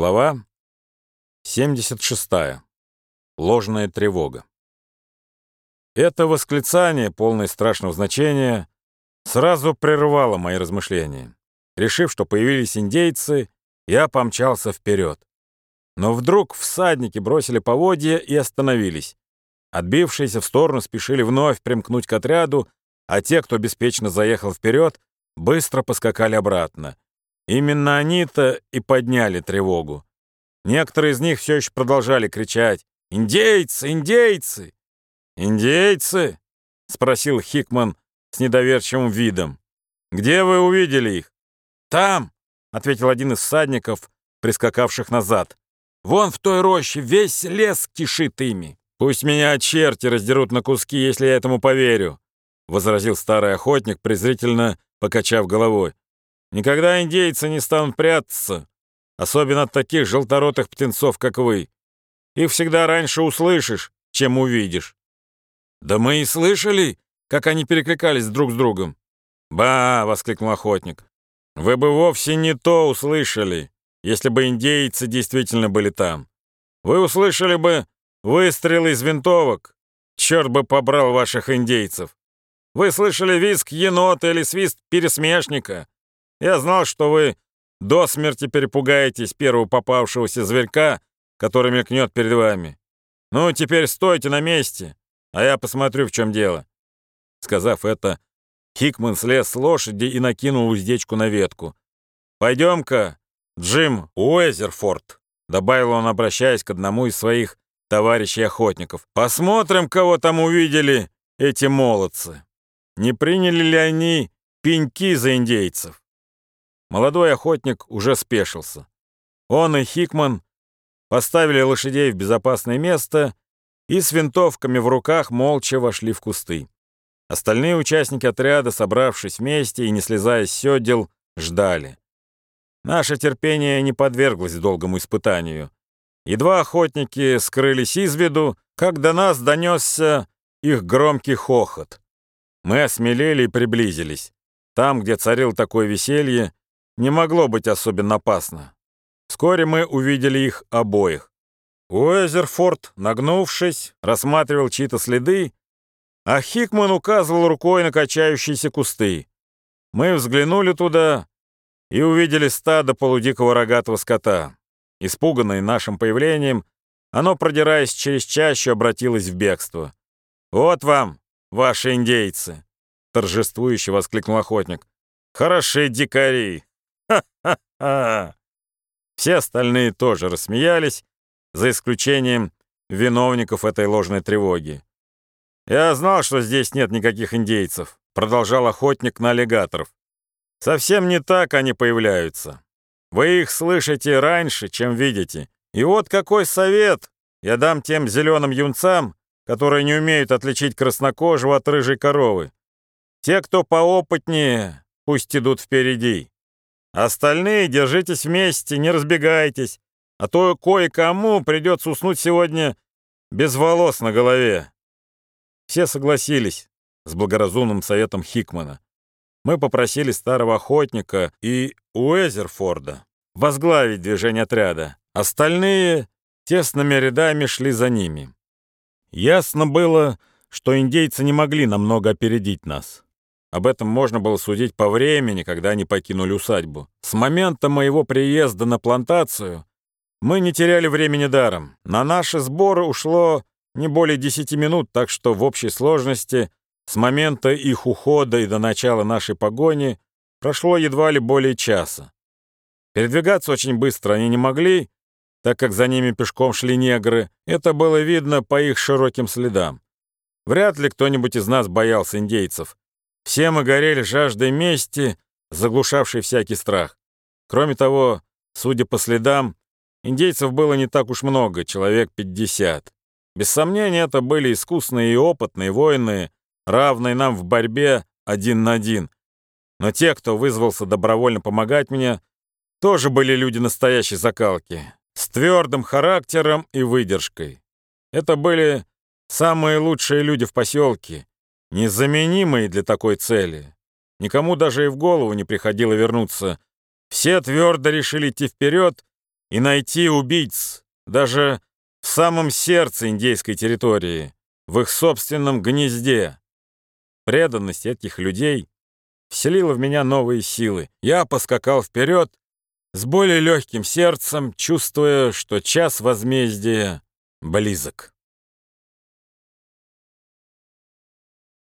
Глава 76. Ложная тревога. Это восклицание, полное страшного значения, сразу прервало мои размышления. Решив, что появились индейцы, я помчался вперед. Но вдруг всадники бросили поводья и остановились. Отбившиеся в сторону спешили вновь примкнуть к отряду, а те, кто беспечно заехал вперед, быстро поскакали обратно. Именно они-то и подняли тревогу. Некоторые из них все еще продолжали кричать «Индейцы! Индейцы!» «Индейцы?» — спросил Хикман с недоверчивым видом. «Где вы увидели их?» «Там!» — ответил один из всадников, прискакавших назад. «Вон в той роще весь лес кишит ими. Пусть меня черти раздерут на куски, если я этому поверю», — возразил старый охотник, презрительно покачав головой. Никогда индейцы не станут прятаться, особенно от таких желторотых птенцов, как вы. Их всегда раньше услышишь, чем увидишь. Да мы и слышали, как они перекликались друг с другом. «Ба!» — воскликнул охотник. «Вы бы вовсе не то услышали, если бы индейцы действительно были там. Вы услышали бы выстрелы из винтовок. Черт бы побрал ваших индейцев. Вы слышали визг енота или свист пересмешника. Я знал, что вы до смерти перепугаетесь первого попавшегося зверька, который мелькнет перед вами. Ну, теперь стойте на месте, а я посмотрю, в чем дело». Сказав это, Хикман слез с лошади и накинул уздечку на ветку. «Пойдем-ка, Джим Уэзерфорд», — добавил он, обращаясь к одному из своих товарищей-охотников. «Посмотрим, кого там увидели эти молодцы. Не приняли ли они пеньки за индейцев?» Молодой охотник уже спешился. Он и Хикман поставили лошадей в безопасное место и с винтовками в руках молча вошли в кусты. Остальные участники отряда, собравшись вместе и не слезая с седел, ждали. Наше терпение не подверглось долгому испытанию. Едва охотники скрылись из виду, как до нас донесся их громкий хохот. Мы осмелели и приблизились. Там, где царил такое веселье, не могло быть особенно опасно. Вскоре мы увидели их обоих. Уэзерфорд, нагнувшись, рассматривал чьи-то следы, а Хикман указывал рукой на качающиеся кусты. Мы взглянули туда и увидели стадо полудикого рогатого скота. Испуганное нашим появлением, оно, продираясь через чащу, обратилось в бегство. «Вот вам, ваши индейцы!» — торжествующе воскликнул охотник. «Хороши дикари! Ха-ха-ха!» Все остальные тоже рассмеялись, за исключением виновников этой ложной тревоги. «Я знал, что здесь нет никаких индейцев», — продолжал охотник на аллигаторов. «Совсем не так они появляются. Вы их слышите раньше, чем видите. И вот какой совет я дам тем зеленым юнцам, которые не умеют отличить краснокожего от рыжей коровы. Те, кто поопытнее, пусть идут впереди. Остальные держитесь вместе, не разбегайтесь, а то кое-кому придется уснуть сегодня без волос на голове. Все согласились с благоразумным советом Хикмана. Мы попросили старого охотника и Уэзерфорда возглавить движение отряда. Остальные тесными рядами шли за ними. Ясно было, что индейцы не могли намного опередить нас. Об этом можно было судить по времени, когда они покинули усадьбу. С момента моего приезда на плантацию мы не теряли времени даром. На наши сборы ушло не более десяти минут, так что в общей сложности с момента их ухода и до начала нашей погони прошло едва ли более часа. Передвигаться очень быстро они не могли, так как за ними пешком шли негры. Это было видно по их широким следам. Вряд ли кто-нибудь из нас боялся индейцев. Все мы горели жаждой мести, заглушавшей всякий страх. Кроме того, судя по следам, индейцев было не так уж много, человек 50. Без сомнения, это были искусные и опытные воины, равные нам в борьбе один на один. Но те, кто вызвался добровольно помогать мне, тоже были люди настоящей закалки, с твердым характером и выдержкой. Это были самые лучшие люди в поселке, незаменимые для такой цели. Никому даже и в голову не приходило вернуться. Все твердо решили идти вперед и найти убийц даже в самом сердце индейской территории, в их собственном гнезде. Преданность этих людей вселила в меня новые силы. Я поскакал вперед с более легким сердцем, чувствуя, что час возмездия близок.